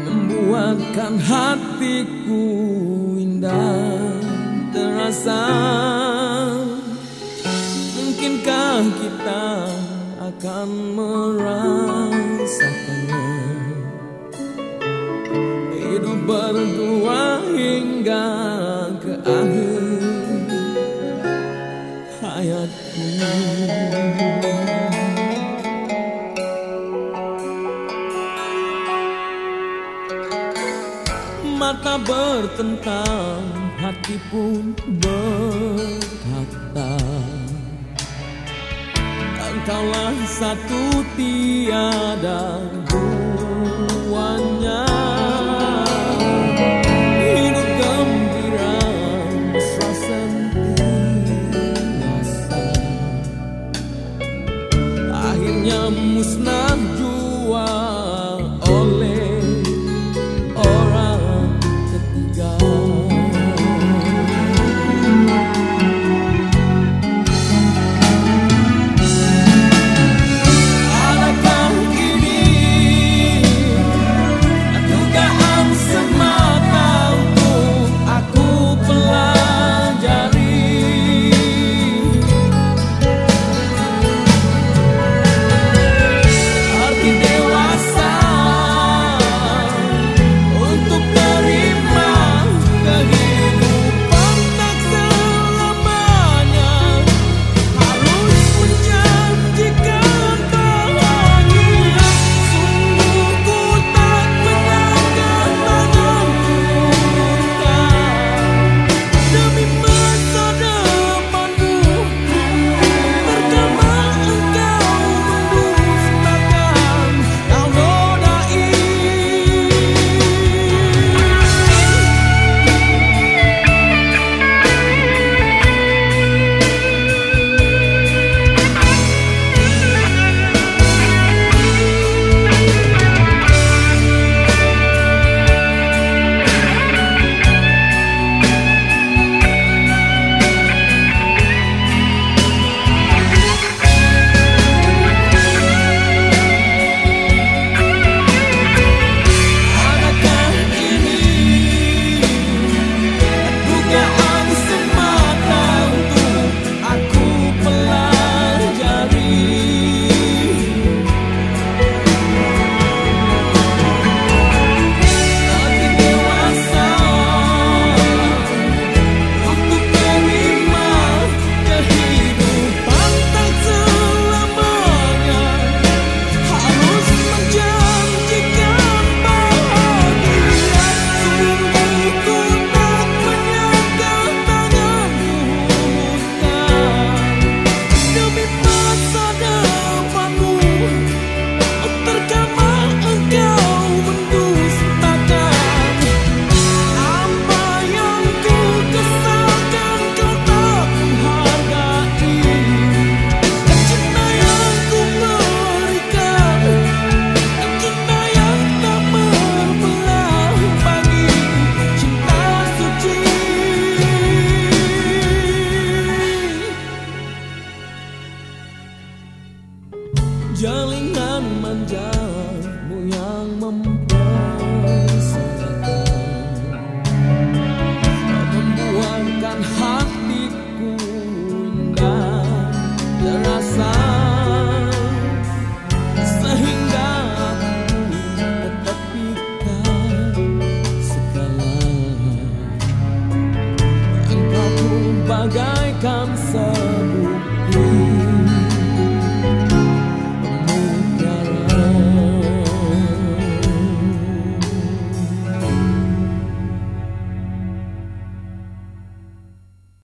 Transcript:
Membuatkan hatiku indah terasa. Mungkinkah kita akan merasakannya? Hidup berdua hingga ke akhir. Hayatku Mata bertentang, hati pun berkata Engkaulah satu tiada bagai kamsa